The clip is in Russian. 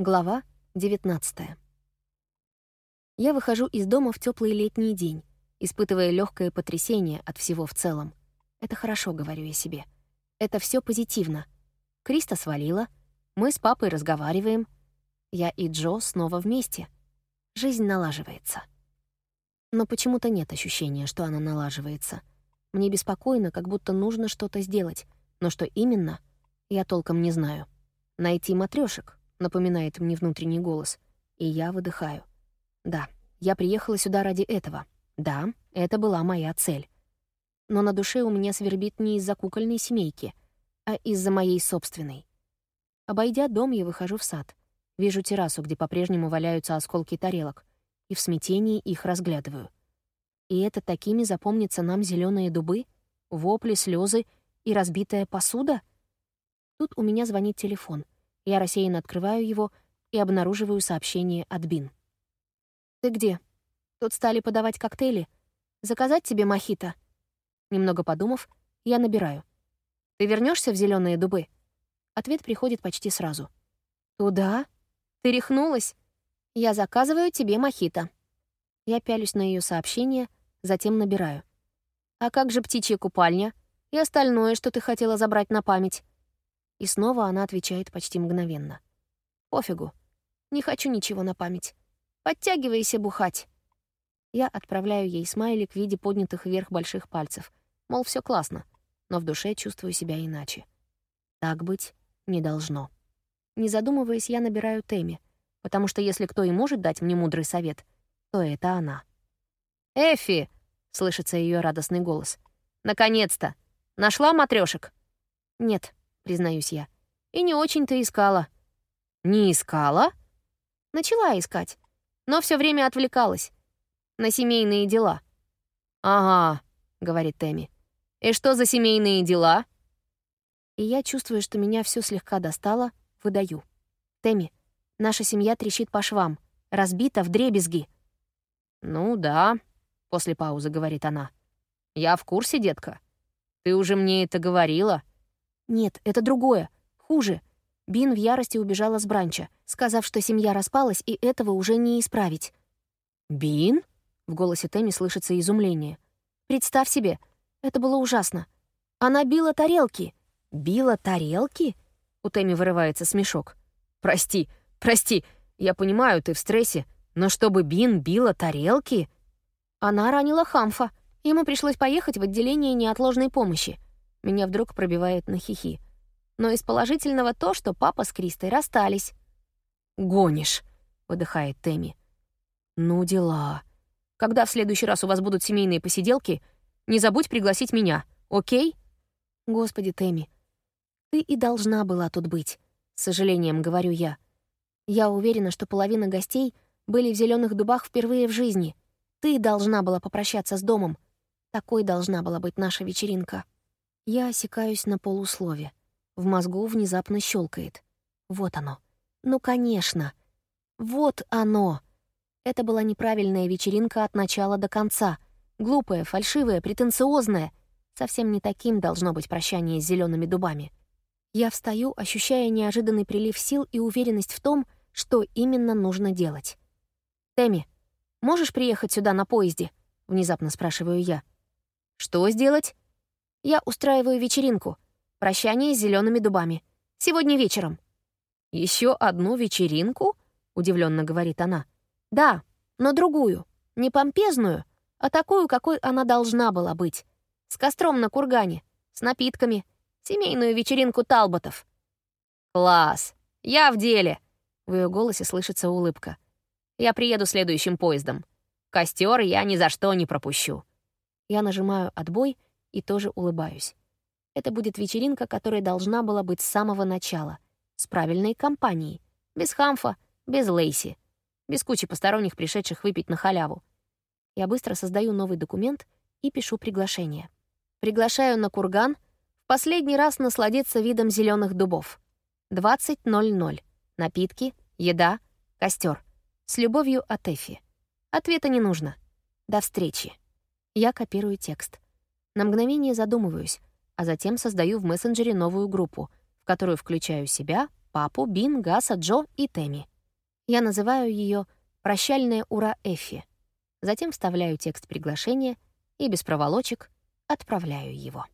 Глава 19 Я выхожу из дома в теплый летний день, испытывая легкое потрясение от всего в целом. Это хорошо, говорю я себе. Это все позитивно. Криста свалила, мы с папой разговариваем. Я и Джо снова вместе. Жизнь налаживается. Но почему-то нет ощущения, что она налаживается. Мне беспокойно, как будто нужно что-то сделать, но что именно, я толком не знаю. Найти матрешек, напоминает мне внутренний голос, и я выдыхаю. Да, я приехала сюда ради этого. Да, это была моя цель. Но на душе у меня свербит не из-за кукольной семейки, а из-за моей собственной. Обойдя дом, я выхожу в сад. Вижу террасу, где по-прежнему валяются осколки тарелок, и в смятении их разглядываю. И это такими запомнятся нам зеленые дубы, вопли, слезы и разбитая посуда? Тут у меня звонит телефон — я рассеянно открываю его и обнаруживаю сообщение от Бин. «Ты где? Тут стали подавать коктейли. Заказать тебе мохито?» Немного подумав, я набираю. «Ты вернешься в зеленые дубы?» Ответ приходит почти сразу. «Туда? Ты рехнулась? Я заказываю тебе мохито». Я пялюсь на ее сообщение, затем набираю. «А как же птичья купальня? И остальное, что ты хотела забрать на память?» И снова она отвечает почти мгновенно. «Пофигу. Не хочу ничего на память. Подтягивайся бухать». Я отправляю ей смайлик в виде поднятых вверх больших пальцев. Мол, все классно, но в душе чувствую себя иначе. Так быть не должно. Не задумываясь, я набираю Тэмми, потому что если кто и может дать мне мудрый совет, то это она. «Эфи!» — слышится ее радостный голос. «Наконец-то! Нашла матрешек?» «Нет», признаюсь я. «И не очень-то искала». «Не искала?» «Начала искать, но все время отвлекалась. На семейные дела». «Ага», — говорит Тэмми. «И что за семейные дела?» И я чувствую, что меня все слегка достало, выдаю. «Тэмми, наша семья трещит по швам, разбита в дребезги». «Ну да», — после паузы говорит она. «Я в курсе, детка. Ты уже мне это говорила». Нет, это другое. Хуже. Бин в ярости убежала с бранча, сказав, что семья распалась, и этого уже не исправить. «Бин?» — в голосе Тэмми слышится изумление. «Представь себе, это было ужасно. Она била тарелки». «Била тарелки?» — у Тэмми вырывается смешок. «Прости, прости, я понимаю, ты в стрессе, но чтобы Бин била тарелки...» Она ранила Хамфа. Ему пришлось поехать в отделение неотложной помощи. Меня вдруг пробивает на хихи. Но из положительного то, что папа с Кристой расстались. «Гонишь», — выдыхает Тэмми. «Ну дела. Когда в следующий раз у вас будут семейные посиделки, не забудь пригласить меня, окей?» «Господи, Тэмми, ты и должна была тут быть», — с сожалением говорю я. «Я уверена, что половина гостей были в зеленых дубах впервые в жизни. Ты должна была попрощаться с домом. Такой должна была быть наша вечеринка». Я осекаюсь на полуслове. В мозгу внезапно щелкает. Вот оно. Ну, конечно. Вот оно. Это была неправильная вечеринка от начала до конца. Глупая, фальшивая, претенциозная. Совсем не таким должно быть прощание с зелеными дубами. Я встаю, ощущая неожиданный прилив сил и уверенность в том, что именно нужно делать. «Тэмми, можешь приехать сюда на поезде?» — внезапно спрашиваю я. «Что сделать?» Я устраиваю вечеринку. Прощание с зелеными дубами. Сегодня вечером». Еще одну вечеринку?» — удивленно говорит она. «Да, но другую. Не помпезную, а такую, какой она должна была быть. С костром на кургане, с напитками. Семейную вечеринку Талботов». «Класс! Я в деле!» В ее голосе слышится улыбка. «Я приеду следующим поездом. Костер я ни за что не пропущу». Я нажимаю «отбой», и тоже улыбаюсь. Это будет вечеринка, которая должна была быть с самого начала, с правильной компанией, без хамфа, без Лейси, без кучи посторонних, пришедших выпить на халяву. Я быстро создаю новый документ и пишу приглашение. Приглашаю на курган в последний раз насладиться видом зеленых дубов. 20.00. Напитки, еда, костер. С любовью от Эфи. Ответа не нужно. До встречи. Я копирую текст. На мгновение задумываюсь, а затем создаю в мессенджере новую группу, в которую включаю себя, папу, Бин, Гаса, Джо и Тэмми. Я называю ее «Прощальное ура Эффи». Затем вставляю текст приглашения и без проволочек отправляю его.